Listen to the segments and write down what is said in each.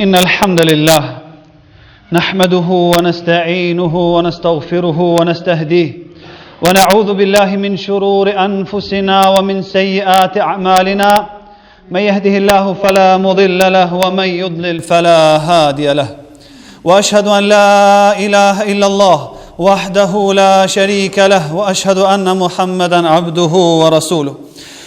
إن الحمد لله نحمده ونستعينه ونستغفره ونستهديه ونعوذ بالله من شرور أنفسنا ومن سيئات أعمالنا من يهده الله فلا مضل له ومن يضلل فلا هادي له وأشهد أن لا إله إلا الله وحده لا شريك له وأشهد أن محمدا عبده ورسوله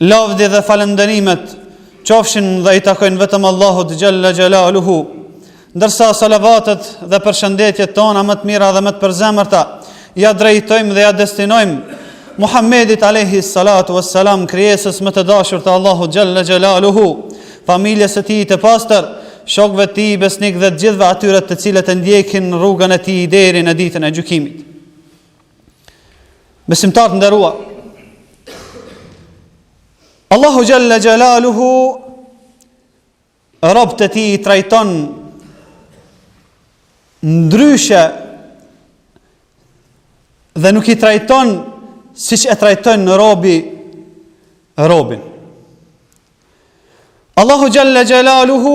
Lavdi dhe falënderimet qofshin dhe i takojnë vetëm Allahut xhalla xhalaluhu. Ndërsa salavatet dhe përshëndetjet tona më të mira dhe më të përzemërta ja drejtojmë dhe ja destinojmë Muhammedit alayhi salatu wassalam krijesës më të dashur të Allahut xhalla xhalaluhu, familjes së tij të pastër, shokëve të tij besnikë dhe të gjithëve atyre të cilët e ndjekin rrugën e tij deri në ditën e gjykimit. Besimtarë të nderuar. Allahu xhalla xhalaluhu robt e tij i trajton ndryshe dhe nuk i trajton siç e trajton robi robin Allahu xhalla xhalaluhu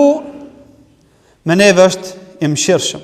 me neve është i mshirshëm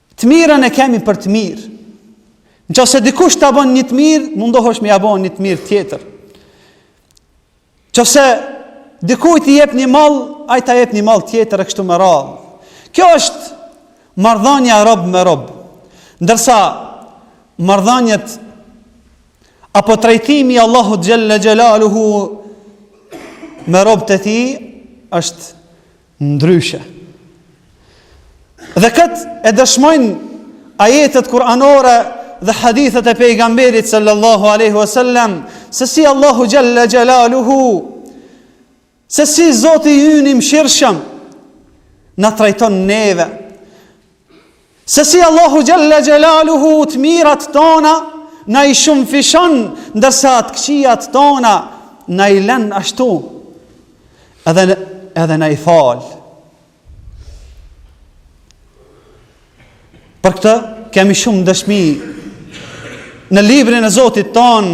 Të mirën e kemi për të mirë. Në qoftë se dikush ta bën një të mirë, mundohesh me ja bo një të mirë tjetër. Në qoftë se dikujt i jep një mall, ai ta jep një mall tjetër e kështu me radhë. Kjo është marrëdhënia rob me rob. Ndërsa marrëdhëniet apo trajtimi i Allahut xhalla xhalaluhu me robët e tij është ndryshe. Dhe këtë e dëshmojnë ajetet kuranore dhe hadithet e pejgamberit sallallahu alaihi wasallam se si Allahu xhalla xhalaluhu se si Zoti ynë i mëshirshëm na trajton neve Se si Allahu xhalla xhalaluhu të mirat tona, na i shumëfishon, ndërsa të këqijat tona, na i len ashtu, edhe, edhe na i fal. Për këtë, kemi shumë dëshmi, në librin e Zotit tonë,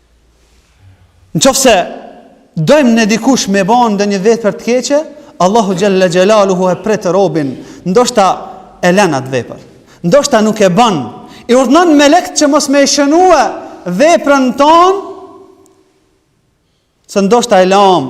Në qoftë se dojmë ne dikush me ba ndonjë vepër të keqe, Allahu xhalla xhalaluhu e pret robin, ndoshta e len atë vepër, ndoshta nuk e ban, i urdhënon melekt që mos me e shënua veprën tonë, se ndoshta e lamë,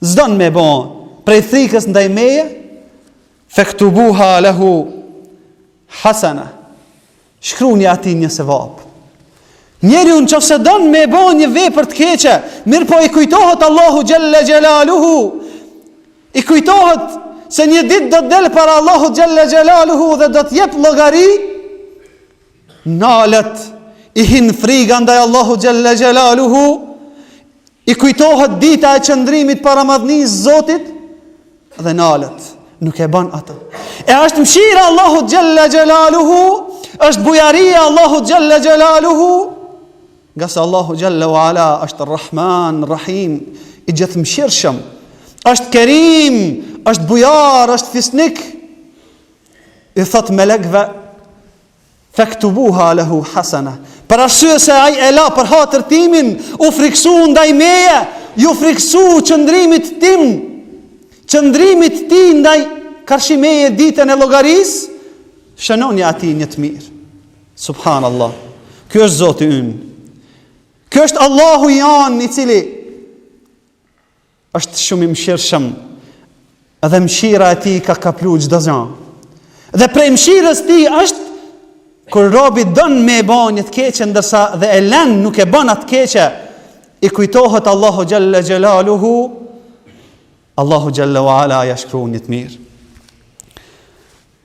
S'don me e bo prej frikës ndaj meje? Fektubuha lehu hasana. Shkruni atij një sevap. Njeriu në qoftë se don me bo një vepër të keqe, mirëpo i kujtohet Allahu xhalla xhalaluhu, i kujtohet se një ditë do të del para Allahut xhalla xhalaluhu dhe do të jep llogari, Nalet, i hin friga ndaj Allahu xhel-le xhelaluhu, i kujtohet dita e qëndrimit para madhnisë Zotit, dhe nalet, nuk e ban atë. E është mshira Allahu xhel-le xhelaluhu, është bujaria Allahu xhel-le xhelaluhu, ngase Allahu xhel-le ve ala është Rahman, Rahim, i gjithëmshirshëm, është kerim, është bujar, është fisnik, i thotë melekve, Fektubuha lehu hasana, për arsye se ai e la për hatër timin, u frikësu ndaj meje, ju frikësu qëndrimit tim, qëndrimit tij ndaj karshi meje ditën e llogarisë, shënoni atij një të mirë. Subhanallah. Kjo është Zoti ynë. Kjo është Allahu jonë i cili Është shumë i mshirshëm edhe mshira e tij ka kaplu çdo gja. Dhe prej mshirës tij është kur robi don me e ba një të keqe ndërsa dhe e len nuk e ban atë të keqe, i kujtohet Allahu xhel-le xhelaluhu, Allahu xhel-le ve ala ja shkrun një të mirë.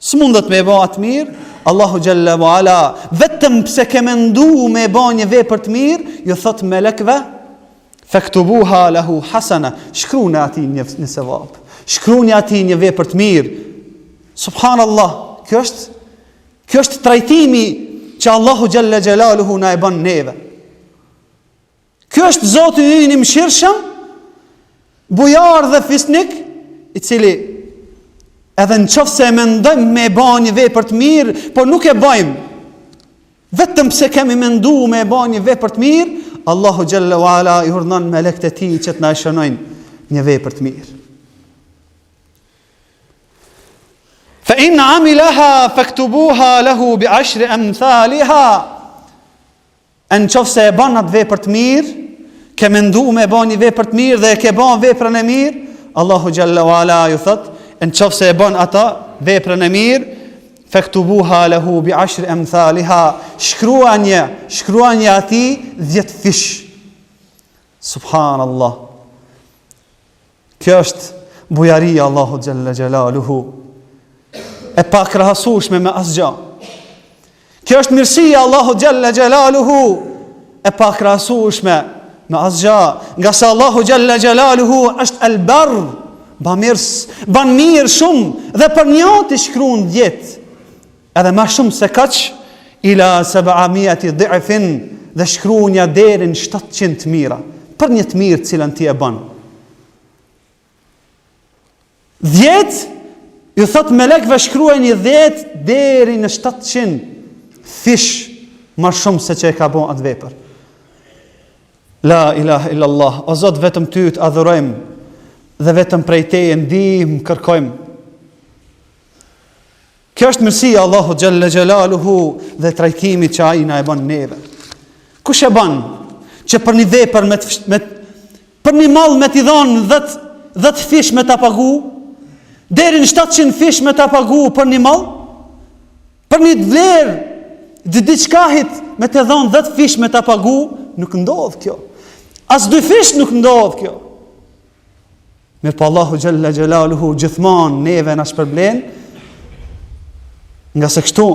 S'mundet me e ba atë të mirë, Allahu xhel-le ve ala, vetëm pse ke mendu me e ba një vepër të mirë, ju thot melekve, fektubuha lehu hasana, shkru në ati një, një sevap, shkruni atij një vepër të mirë. Subhanallah, kjo është, kjo është trajtimi që Allahu xhel-le xhelaluhu na e ban neve. Kjo është Zoti ynë i mëshirshëm, bujar dhe fisnik, i cili edhe në qoftë se e mendojmë me e ba një vepër të mirë, por nuk e bajmë, vetëm pse kemi mendu me e ba një vepër të mirë, Allahu xhel-le ve ala i urdhnon melekët e tij që të na e shënojnë një vepër të mirë. Fe in amilaha fektubuha lehu bi ashri emthaliha, E në qoftë se e ban atë vepër të mirë, ke mendu me e ba një vepër të mirë dhe e ke ba veprën e mirë, Allahu xhel-le ve ala ju thotë, e në qoftë se e ban atë veprën e mirë, fektubuha lehu bi ashri emthaliha, shkruanje, shkruanje atij dhjetëfish. Subhanallah. Kjo është bujaria Allahu xhel-le xhelaluhu, e pakrahasueshme me asgja. Kjo është mirësia Allahu xhel-le xhelaluhu, e pakrahasueshme me asgja. Ngase Allahu xhel-le xhelaluhu është el-Berr, bamirës, ban mirë shumë, dhe për një të shkrun dhjetë. Edhe ma shumë se kaq, ila seb'amijati dhi'fin dhe shkrunja deri n' 700 të mira, për një të mirë të cilën ti e bon. Dhjetë, ju thot melekve shkrunja dhjetë deri në 700 fish ma shumë se që e ka bo atë vepër. La ilaha illallah, o Zot vetëm ty të adhurojmë dhe vetëm prej teje ndihmë kërkojmë. Kjo është mirësi e Allahut xhalla xhelaluhu dhe trajtimi që ai na e bën neve. Kush e ban që për një vepër me me për një mall me t'i dhon 10 fish me ta pagu, deri në 700 fish me ta pagu për një mall? Për një vlerë të diçkahit me t'i dhon 10 fish me ta pagu, nuk ndodh kjo. As dy fish nuk ndodh kjo. Mirëpo Allahu xhelle xhelaluhu gjithmon neve na shpërblen, ngase kështu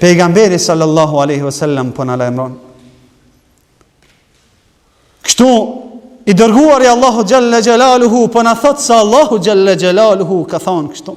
pejgamberi sallallahu alejhi ve sel-lem po na lajmëron. Kështu i dërguar i Allahut xhelle xhelaluhu po na thotë se Allahu xhelle xhelaluhu ka thonë kështu.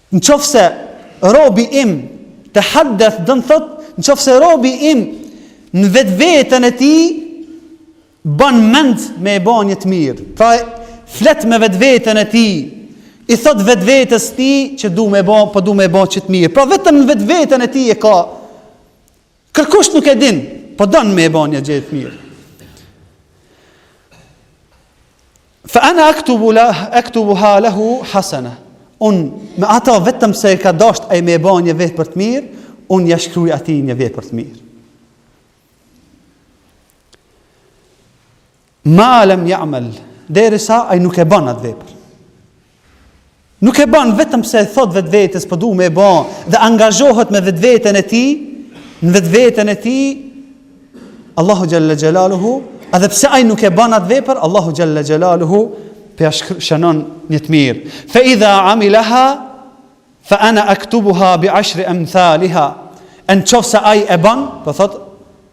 Nëqofse robi im tehaddeth domethonë nëqofse robi im në vetveten e tij ban mend me e ba një të mirë. Pra flet me vetveten e tij, i thot vetvetes tij që du me ba, po du me e ba një të mirë. Pra vetëm në vetveten e tij e ka Kërkush nuk e din, po don me e ba një gjë të mirë. Fa ana aktubu la aktubuha lahu hasana. Un me ato vetëm se e ka dasht ai me e ba një vepër të mirë, un ja shkruaj atij një vepër të mirë. Ma lem ya'mal, derisa ai nuk e bën atë vepër. Nuk e bën vetëm se i thot vetvetes po du me e ba dhe angazhohet me vetveten e tij, në vetveten e tij Allahu xhalla xhelaluhu, edhe pse ai nuk e bën atë vepër, Allahu xhalla xhelaluhu po e shënon një të mirë. Fa idha amilaha fa ana aktubuha bi ashr amthaliha. E nqoftëse ai e ban, po thot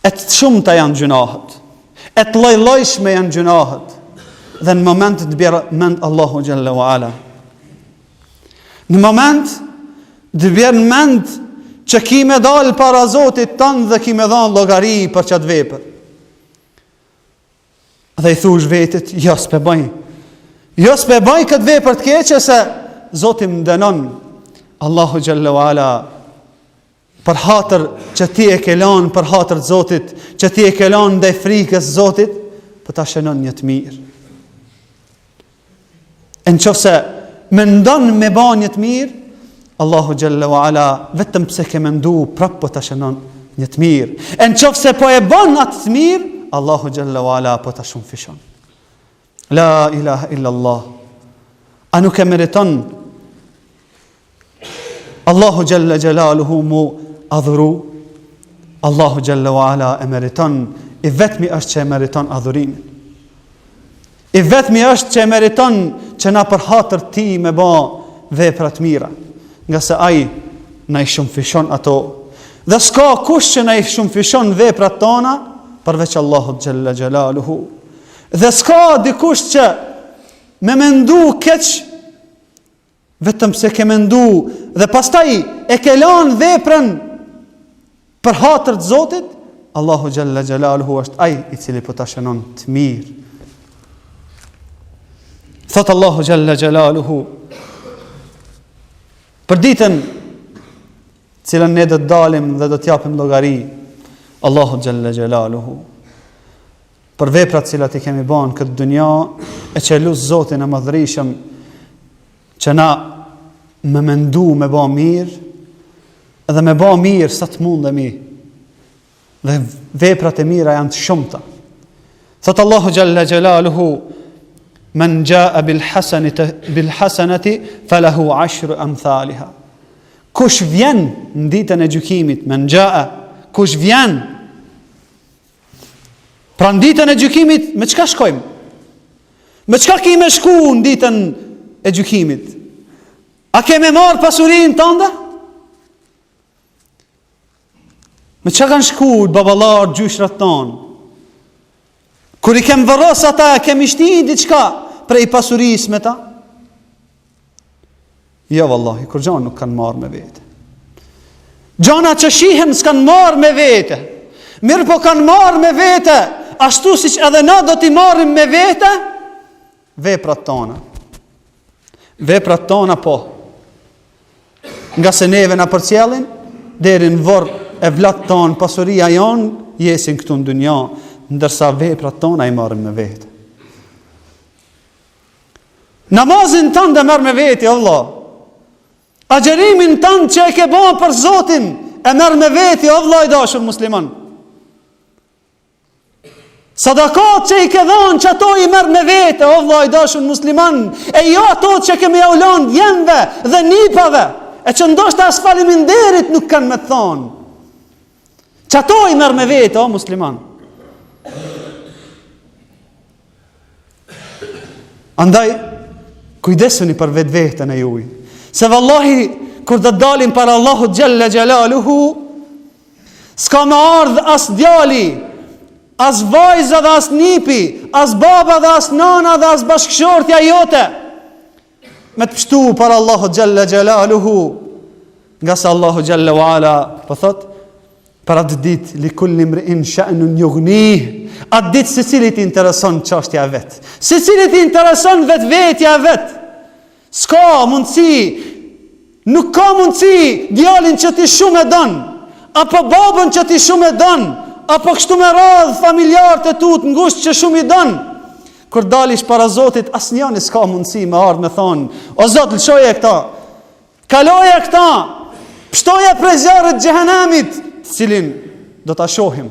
E të shumta janë gjynahet. E të lloj-llojshme janë gjynahet. Dhe në moment të bjen n'mend Allahu xhelle ve ala. Në moment të bjen n'mend që ki me dalë para Zotit tand dhe ki me dhanë llogari për qatë vepër. Dhe i thush vetit, jo s'pe bëj, jo s'pe bëj këtë vepër të keqe se Zoti m'dënon, Allahu xhelle ve ala Për hatër që ti e ke lanë për hatër të Zotit, që ti e ke lanë ndaj frikës Zotit, po ta shënon një të mirë. E në qoftë se mendon me ba një të mirë, Allahu xhelle ue ala, vetëm pse ke mendu, prapë po ta shënon një të mirë. E në qoftë se po e ban atë të mirë, Allahu xhelle ue ala, po ta shumëfishon. La ilaha illa Allah. A nuk e meriton Allahu xhelle xhelaluhu m'u adhuru? Allahu xhelle ue ala e meriton, i vetmi është që e meriton adhurimin. I vetmi është që e meriton që na për hatër tij me ba veprat e mira, ngase ai na i shumëfishon ato. Dhe s'ka kush që na i shumëfishon veprat tona, përveç Allahu xhelle xhelaluhu. Dhe s'ka dikush që me mendu keq vetëm se ke mendu dhe pastaj e ke lanë veprën për hatër të Zotit, Allahu xhalla xhalaluhu është ai i cili po ta shënon të mirë. Thotë Allahu xhalla xhalaluhu për ditën të cilën ne do të dalim dhe do të japim llogari Allahu xhalla xhalaluhu. për veprat të cilat i kemi ba n'këtë dynja e që lus Zotin e Madhërishëm që na me mendu me ba mirë edhe me ba mirë sa të mundemi dhe veprat e mira janë të shumta thotë Allahu xhalla xhelaluhu men jaa bil hasanati falahu ashru amthaliha kush vjen në ditën e gjykimit men jaa kush vjen Pra në ditën e gjykimit, me çka shkojmë? Me çka ki me shku në ditën e gjykimit? A ke me marrë pasurinë tande? Me çka kanë shku baballarë, gjyshrat tonë? Kur i kem vorros ata, a kemi shti diçka prej pasurisë me ta? Jo vallahi, kurgja nuk kanë marrë me vete. Gjana që shihen s'kanë marrë me vete. Mirëpo kanë marrë me vete, ashtu siç edhe na do t'i marrim me vete, veprat tona. Veprat tona po. Ngase neve na përcjellin deri n'vorr evlatë tonë, pasuria jonë, jesin këtu në dynja, ndërsa veprat tona i marrim me vete. Namazin tënd e merr me veti o vëlla. Agjerimin tënd që e ke ban për Zotin e merr me veti o vëlla i dashur musliman. Sadakat që i ke dhanë qato i merr me vete, o vlla i dashur musliman, e jo ato që ke me jau lanë djemve dhe nipave, e që ndoshta as faliminderit nuk kanë me t'thanë. Qato i merr me vete, o musliman. Andaj, kujdesuni për vetveten e juj. Se vallahi, kur do të dalim para Allahut xhele xhelaluhu, s'ka me ardhë as djali, as vajza dhe as nipi, as baba dhe as nana dhe as bashkëshortja jote. Me të pështu para Allahut xhele xhelaluhu, ngase Allahu xhele ue ala po thotë, për atë dit, li kuli mriin sha'nun jugnih, atë dit secilit i intereson çashtja e vet, secilit i intereson vetvetja e vet, s'ka mundësi, Nuk ka mundësi djalin që ti shumë e don, apo babën që ti shumë e don, apo kështu me radhë familjarët e tu të ngushtë që shumë i don, kur t'dalish para Zotit asnjani s'ka mundësi me ardhë me thanë, o Zot lëshoje këta, kaloje këta, pështoje prej zjarrit xhehenemit, të cilin do ta shohim.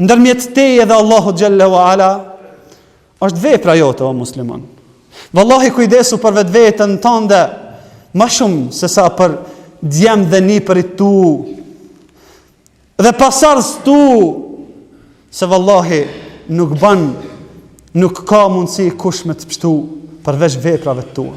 Ndërmjet teje dhe Allahut xhalla u ala është vepra jote o musliman. Vallahi kujdesu për vetveten tënde ma shumë sesa për djem dhe nipërit e tu. Dhe pasardhësit tu se vallahi nuk ban nuk ka mundësi kush me të pështu përveç veprave të tua.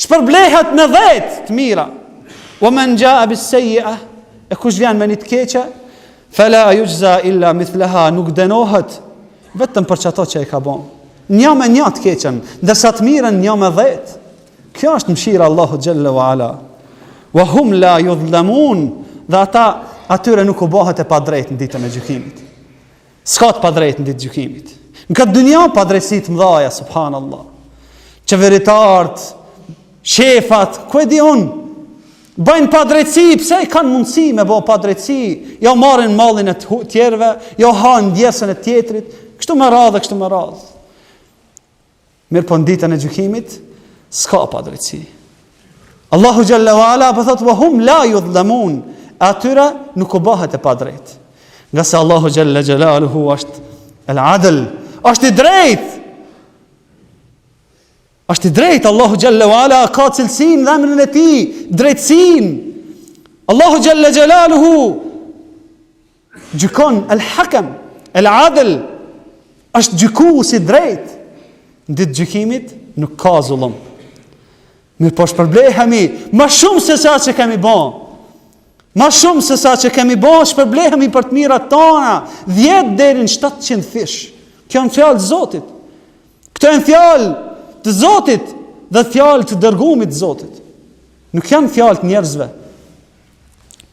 Shpërblehet me dhjetë të mira. Wa man jaa bis sayyi'a e kush vjen me ni të keqe, fala yujza illa mithlaha nuk dënohet vetëm për qato që e ka bo. Nja me nja të keqen, ndërsa të mirën nja me dhjetë. Kjo është mëshira e Allahut xhalla wa ala. Wa hum la yuzlamun, dhe ata atyre nuk u bohet e padrejtë në ditën e gjykimit. S'ka të padrejtë në ditë t'gjykimit. Në këtë dynja padrejtësi të mdhaja, subhanallah. Qeveritart, shefat, ku e di unë? Bajnë padrejtësi, pse i kanë mundësi me bo padrejtësi? Jo marrin mallin e të tjerëve, jo hanë djersën e tjetrit, kështu me radhë e kështu me radhë. Mirpo në ditën e gjykimit s'ka padrejtësi. Allahu xhalla wa ala po thotë wa hum la yudlamun. Atyra nuk u bahet e padrejtë. Ngase Allahu xhalla xhalaluhu asht el adl, asht i drejtë. Asht i drejtë Allahu xhalla wa ala ka cilësinë dhe emrin e tij, drejtësinë. Allahu xhalla xhalaluhu Gjykon El-Hakem, El-Adel, është gjykues i drejtë. Në ditë gjykimit nuk ka zullum. Mirëpo shpërblehemi ma shumë se sa që kemi bo. Ma shumë se sa që kemi bo, shpërblehemi për të mirat tona, 10 deri në 700 fish. Kjo janë fjalë të Zotit. Këto janë fjalë të Zotit dhe fjalë të dërgumit të Zotit. Nuk janë fjalë të njerëzve.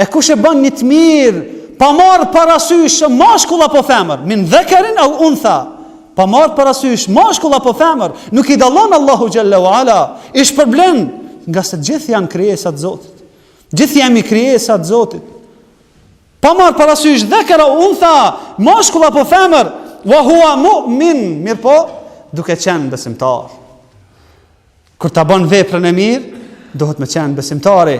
E kush e ban një të mirë, pa marrë parasysh mashkull apo femër, min dhakarin aw untha, pa marrë parasysh mashkull apo femër, nuk i dallon Allahu xhalla wala, i shpërblen, ngase gjithë janë krijesa të Zotit. Gjithë jemi krijesa të Zotit. Pa marrë parasysh dhakar aw untha, mashkull apo femër, wa huwa mu'min, mirëpo, duke qenë besimtar. Kur ta ban veprën e mirë, duhet me qenë besimtar,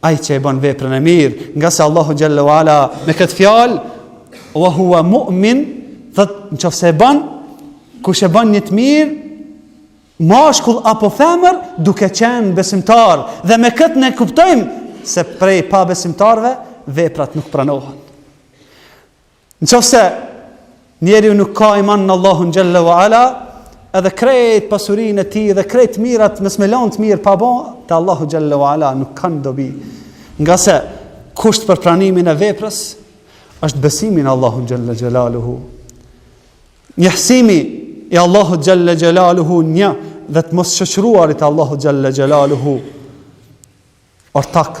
ai që e ban veprën e mirë, ngase Allahu xhalla wa ala me këtë fjalë wa huwa mu'min, thot nqoftë se e ban, kush e ban një të mirë, mashkull apo femër, duke qenë besimtar, dhe me këtë ne kuptojmë se prej pabesimtarve veprat nuk pranohen. Në qoftë se njeriu nuk ka iman në Allahun Xhelle wa Ala, edhe krejt pasurinë e tij edhe krejt të mirat mos me lon të mirë pa bo, te Allahu Xhelle wa Ala nuk kanë dobi. Ngase kusht për pranimin e veprës, është besimi në Allahun Xhelle Xhelaluhu. Njëhsimi i Allahut Xhelle Xhelaluhu një dhe të mosshoqëruarit e Allahut Xhelle Xhelaluhu ortak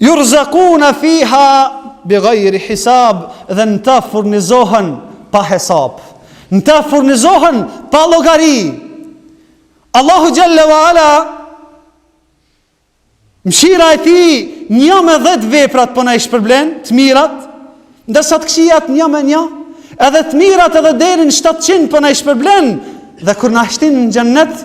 Yurzakuna fiha bi ghairi hisab dhe në ta furnizohen pa hesap. Në ta furnizohen pa llogari. Allahu xhalla wa ala Mshira e tij nja me dhetë veprat po na i shpërblen, të mirat, ndërsa të këqijat nja me nja, edhe të mirat edhe deri në 700 po na i shpërblen, dhe kur na shtin në xhennet,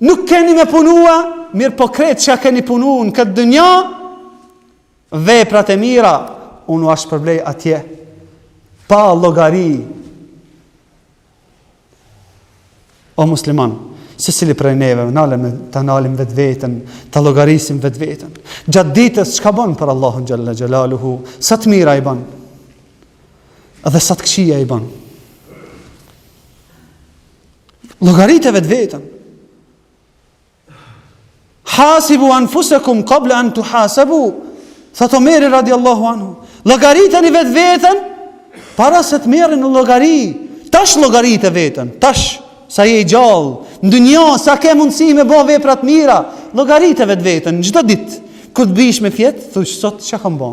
Nuk keni me punua, mirëpo krejt çka keni punu në këtë dynja, veprat e mira, unë ua shpërblej atje, pa llogari, o musliman, secili prej neve, le ta nalim vetveten, ta llogarisim vetveten, gjatë ditës, çka bon për Allahun Xhalla Xhalaluhu, sa të mira i ban, dhe sa të këqija i ban, Llogarite vetveten. Hasibu anfusakum qabla an tuhasabu. Tha Omeri radiallahu anhu Llogariteni vetveten Para se të merri në llogari Tash llogarite veten Tash sa je i gjallë N'dunja sa ke mundësi me bo vepra të mira Llogarite vetveten Çdo ditë Kur të bish me fjet Thush sot çka kam bo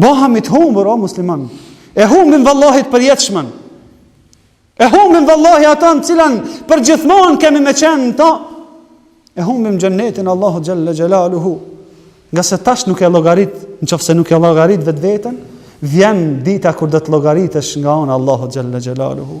Bahemi të humbur, o musliman. E humbim vallahi të përjetshmen. E humbim vallahi atë të cilën përgjithmonë kemi me qenë në ta. E humbim xhennetin e Allahut xhelle xhelaluhu. Ngase tash nuk e llogarit, në qoftë se nuk e llogarit vetveten, vjen dita kur do të llogaritesh nga ana e Allahut xhelle xhelaluhu.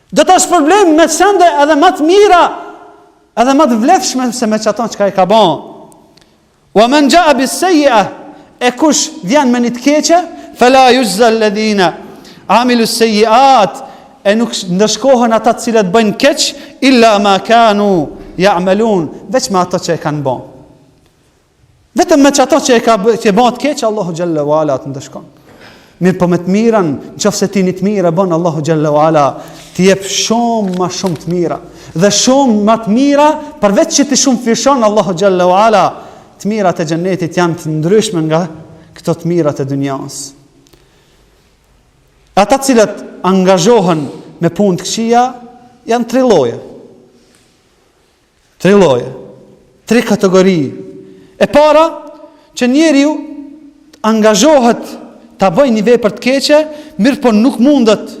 Do ta shpërblejmë me sende edhe më të mira, edhe më të vlefshme se me çato çka e ka bo. Wa man jaa bis sayyi'a e kush vjen me një të keqe, fala yujza alladhina amilu sayyi'at e nuk ndëshkohen ata të cilët bëjnë keq illa ma kanu ya'malun, veç me ato që e kanë bo. Vetëm me çato që e ka, që e ban të keq Allahu xhelle ve ala të ndëshkon. Mirëpo me të mirën, në qoftë se ti një të mirë e bën, Allahu xhelle ve ala t'i jep shumë ma shumë të mira, dhe shumë ma të mira, përveç që t'i shumëfishon Allahu xhelle ve ala, të mirat e xhennetit janë të ndryshme nga këto të mirat e dunjas. Ata të cilët angazhohen me punë të këqia, janë tri lloje. Tri lloje, tri kategori. E para, që njeriu angazhohet ta bëjë një vepër të keqe, mirëpo nuk mundet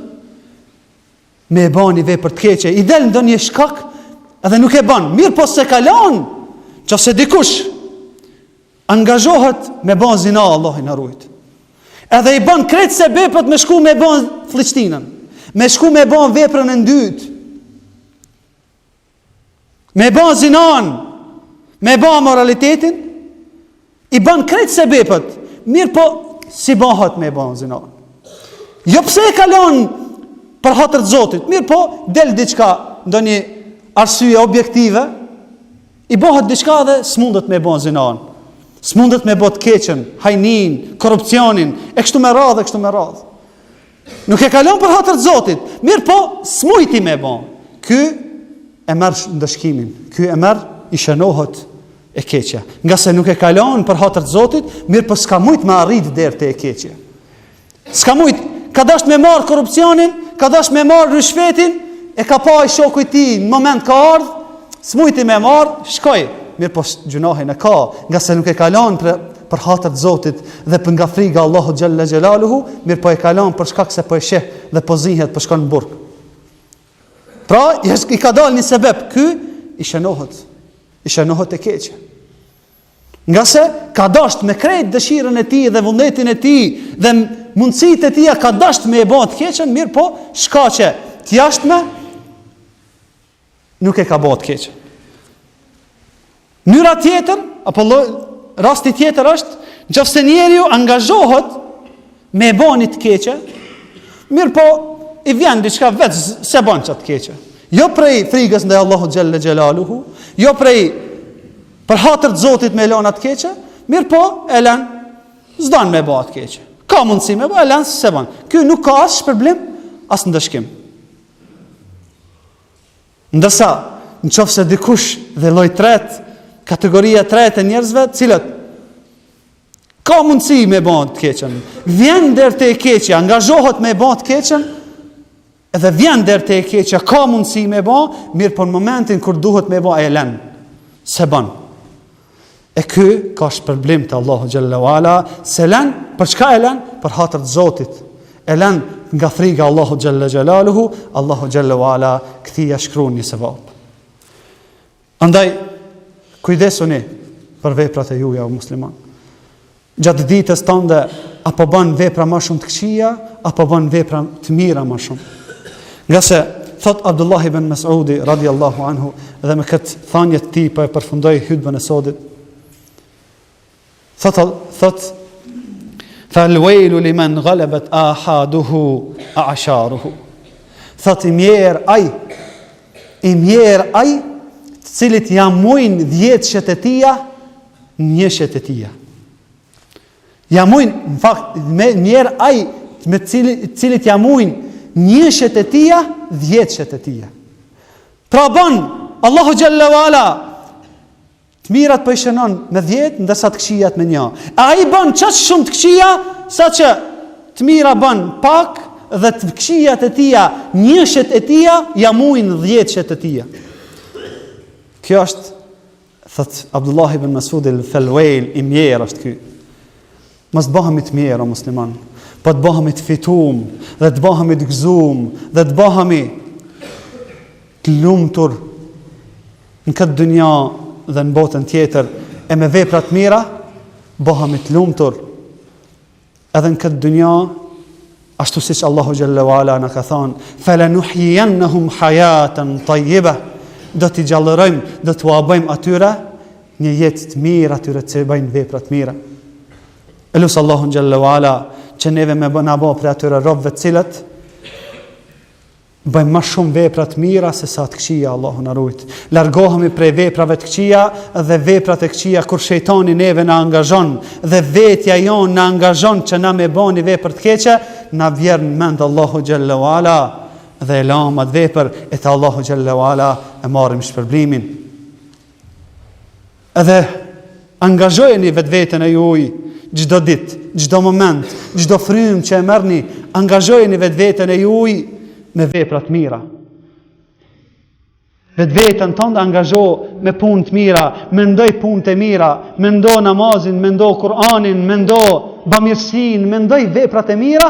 me e ba ni vepër të keqe. I del ndonjë shkak edhe nuk e bën. Mirëpo s'e ka lon. Qoftë se dikush angazhohet me ba zina Allahu na ruajt. Edhe i bën krejt sebepet me shku me ba flliqtinën. Me shku me ba veprën e ndytë. Me ba zinan, me ba amoralitetin, i ban krejt sebepet, mirëpo s'i bahet me ba zinan. Jo pse e ka lon për hatër të zotit, mirëpo del diçka ndonjë arsye objektive, i bahet diçka dhe s'mundet me ba zinan. S'mundet me ba të keqen, hajninë, korrupcionin, e kështu me radhë, e kështu me radhë. Nuk e ka lon për hatër të Zotit. Mirëpo, s'mujti me bo. Ky e merr ndëshkimin. Ky e merr, i shënohet e keqja. Ngase nuk e ka lon për hatër të Zotit, mirëpo s'ka mujt me arrit deri te e keqja. S'ka mujt, ka dasht me marrë korrupcionin, ka dasht me marrë ryshfetin, e ka pa shoku i tij në moment ka ardhë, s'mujti me marrë, shkoi, mirëpo gjynahin e ka, ngase nuk e ka lon për për hatër të Zotit dhe për nga friga e Allahut xhelle xhelaluhu, mirëpo e kalon për shkak se po e sheh dhe po zihet apo shkon në burg. Pra, i ka dalë një sebep, ky i shënohet. I shënohet e keqe. Ngase ka dasht me krejt dëshirën e tij dhe vullnetin e tij dhe mundësitë e tija ka dasht me e bo të keqen, mirëpo, shkaqe të jashtme, nuk e ka bo të keqen. Mënyra tjetër apo llo, rasti tjetër është në qoftë se njeriu angazhohet me e bo ni të keqe, mirëpo i vjen diçka vetë s'e bon qat të keqe. Jo prej frigës ndaj Allahut xhelle xhelaluhu, jo prej për hatër të Zotit me e lon at të keqe, mirëpo e len s'don me e ba at të keqe. Ka mundësi me bo, e len s'e bon. Ky nuk ka as shpërblim, as ndëshkim. Ndërsa, në qoftë se dikush dhe lloji i tretë, kategoria e tretë e njerëzve, të cilët ka mundësi me e ba të keqen, vjen deri te e keqja, angazhohet me e ba të keqen, edhe vjen deri te e keqja, ka mundësi me ba, mirëpo n'momentin kur duhet me e ba e len, s'e ban. E ky ka shpërblim te Allahu xhelle ve ala, se e len, për çka e len? Për hatër të Zotit. E len nga friga e Allahut xhelle xhelaluhu, Allahu xhelle ve ala këtij ja shkruan një sevap. Andaj kujdesuni për veprat e juaja o muslimanë. Gjatë ditës tënde a po ban vepra ma shumë të këqija apo ban vepra të mira ma shumë? Ngase thot Abdullah ibn Mas'udi radiallahu anhu dhe me këtë thanje të tij po e përfundoj hutbën e sodit. Thot thot fal wailu liman ghalabat ahaduhu a'sharuhu. Thot i mjer ai i mjer ai të cilit ja mujn dhjetëshet e tija njëshet e tija. Ja mujnë, në fakt, mjerë aj, me cilit, të cilit ja mujnë, njëshet e tija, dhjetëshet e tija. Pra bon, Allahu xhelle ve ala, të mirat po i shënon me dhjetë, ndërsa të këqijat me një. Ai bon aq shumë të këqija, saqë të mira bon pak, dhe të këqijat e tija, njëshet e tija, ja mujnë dhjetëshet e tija. Kjo është Thot Abdullah ibn Mas'udi fal wail, i mjerë është ky. Mos bëhemi të mjerë o muslimanë, po të bëhemi të fitum dhe të bëhemi të gëzum dhe të bëhemi të lumtur në këtë dynja dhe në botën tjetër e me vepra të mira bëhemi të lumtur Edhe në këtë dynja, ashtu siç Allahu xhallahu ala na ka thënë, "Felenuhjijennehum hajaten tajjibe" do t'i gjallërojmë, do t'u bëjmë atyre një jetë të mirë atyre që bëjnë vepra të mira. E lus Allahun xhelle ue ala që neve me na bo prej atyre robëve të cilët Bëjmë më shumë vepra të mira se sa të këqija, Allahu na rujt. Largohemi prej veprave të këqija dhe veprat e këqija kur shejtani neve na angazhon dhe vetja jonë na angazhon që na me bo ni vepër të keqe, na vjen në mend Allahu xhelle ue ala dhe e lamë atë vepër e te Allahu xhelle ue ala e marrim shpërblimin. Edhe angazhojeni vetveten e juj çdo ditë, çdo moment, çdo frymë që e merrni, angazhojeni vetveten e juj me vepra të mira. Vetveten tonde angazho me punë të mira, mendoj punët e mira, mendo namazin, mendo Kur'anin, mendo bamirësinë, mendoj veprat e mira,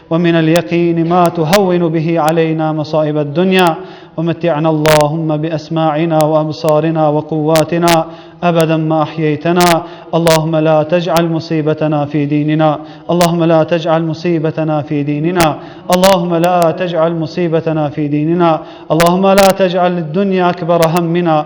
ومن اليقين ما تهون به علينا مصائب الدنيا ومتعنا اللهم باسماعنا وابصارنا وقواتنا ابدا ما احييتنا اللهم لا تجعل مصيبتنا في ديننا اللهم لا تجعل مصيبتنا في ديننا اللهم لا تجعل مصيبتنا في ديننا اللهم لا تجعل الدنيا اكبر همنا